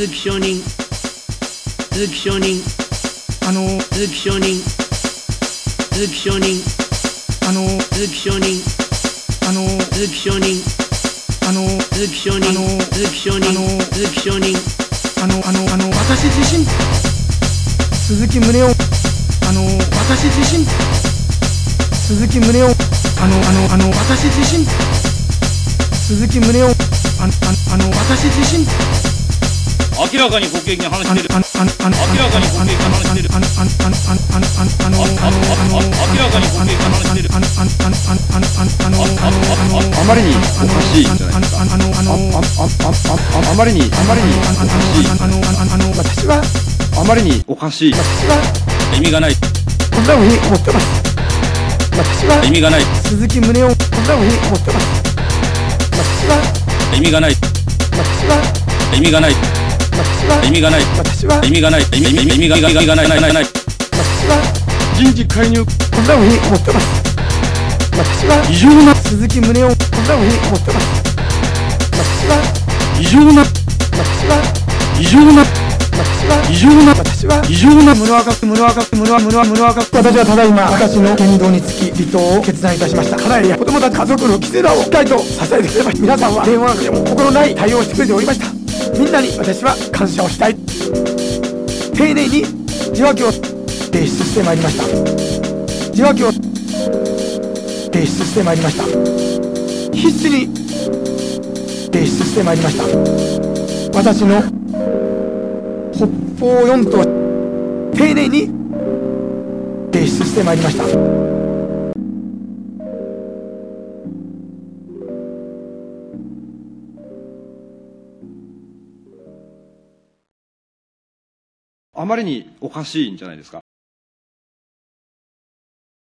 鈴木証人。鈴木証人。あの鈴木証人。鈴木証人。あの鈴木証人。あの鈴木証人。あの鈴木証人。あの鈴木証人。あの鈴木証人。あのあのあの私自身。鈴木宗男。あの私自身。鈴木宗男。あのあのあの私自身。鈴木宗男。あのあのあの私自身明らかに国益に話してる。明らかに国益に話してる。明らかに国益に話してる。あまりにおかしい。じゃない。ですかあまりにあまりにおかしい。私はあまりにおかしい。私は意味がない。こんなふうに思ってます私は意味がない。鈴木宗男こんなふうに思ってます私は意味がない。私は意味がない私は意味がない。私は意味がない。意味意味意味が意味がないないないない。私は人事介入。こんなふうに思ってます私は異常な、鈴木宗男こんなふうに思ってます私は異常な、私は異常な、私は異常な、私は異常な。室若く室若く室若室若室若く私はただいま私の剣道につき離党を決断いたしました家内や子供たち家族の絆をしっかりと支えてくれました皆さんは電話でも心ない対応をしてくれておりましたみんなに私は感謝をしたい。丁寧に受話器を提出してまいりました。受話器を提出してまいりました。必死に提出してまいりました。私の北方四島丁寧に提出してまいりました。あまりにおかしいんじゃないですか？